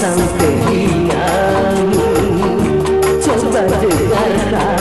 ಸಂತೆಯ ಚೊಬ್ಬರು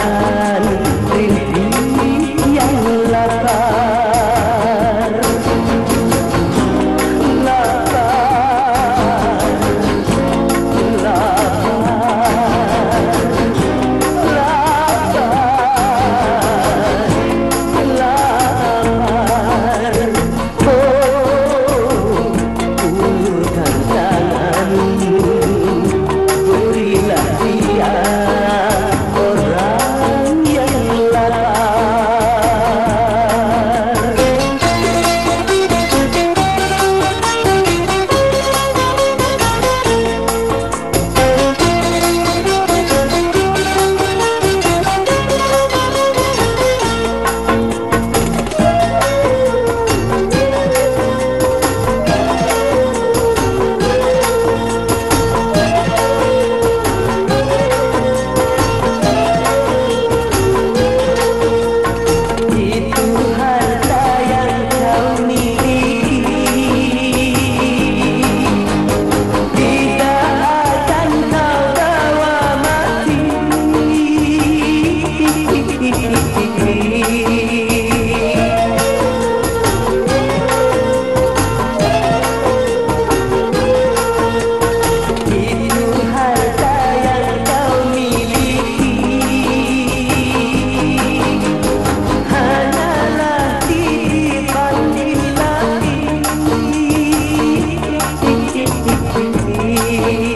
You.